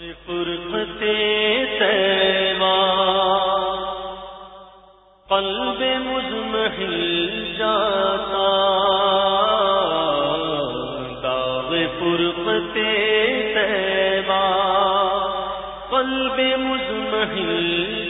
فرقتے تیوا قلب مزمحل جاتا داغ فرقتے تیوا قلب مزمحل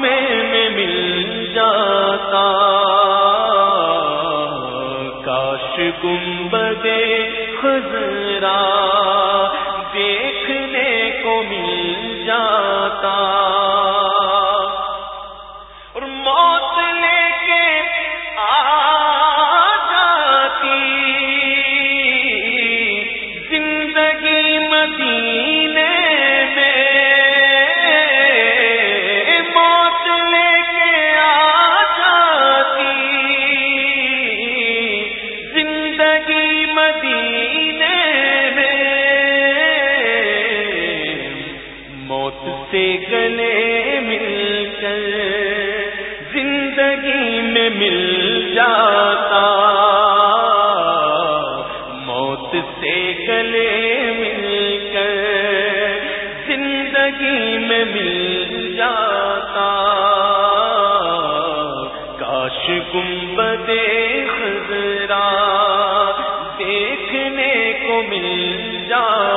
میں میں مل جاتا۔ کاش گنبدے خزرا سے گلے مل کر زندگی میں مل جاتا۔ موت سے گلے مل کر زندگی میں مل جاتا۔ کاش گنبدے خزرا دیکھنے کو مل جاتا۔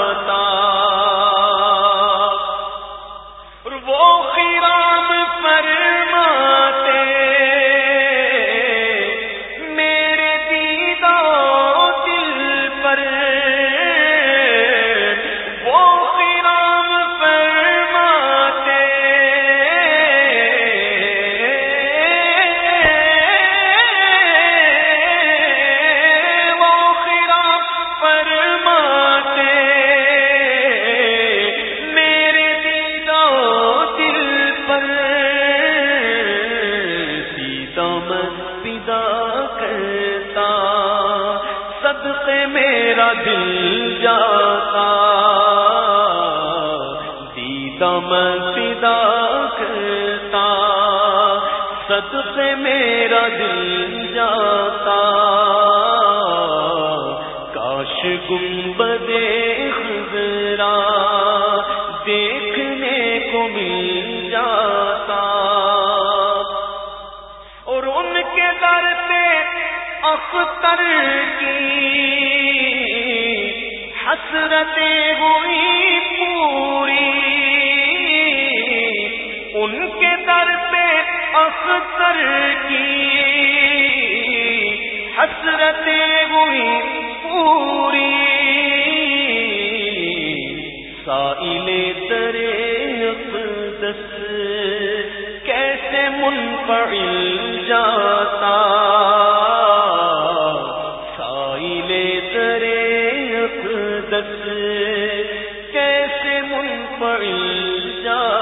فدا کرتا، صدقے میرا دل جاتا۔ دیدہ میں فدا کرتا، صدقے میرا دل جاتا۔ کاش گنبدے خزرا دیکھنے کو مل اختر کی حسرتیں ہوئی پوری۔ ان کے در پہ اختر کی حسرتیں ہوئی پوری۔ سائل ترے اقدس کیسے منفعل جان پڑی جا